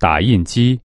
打印机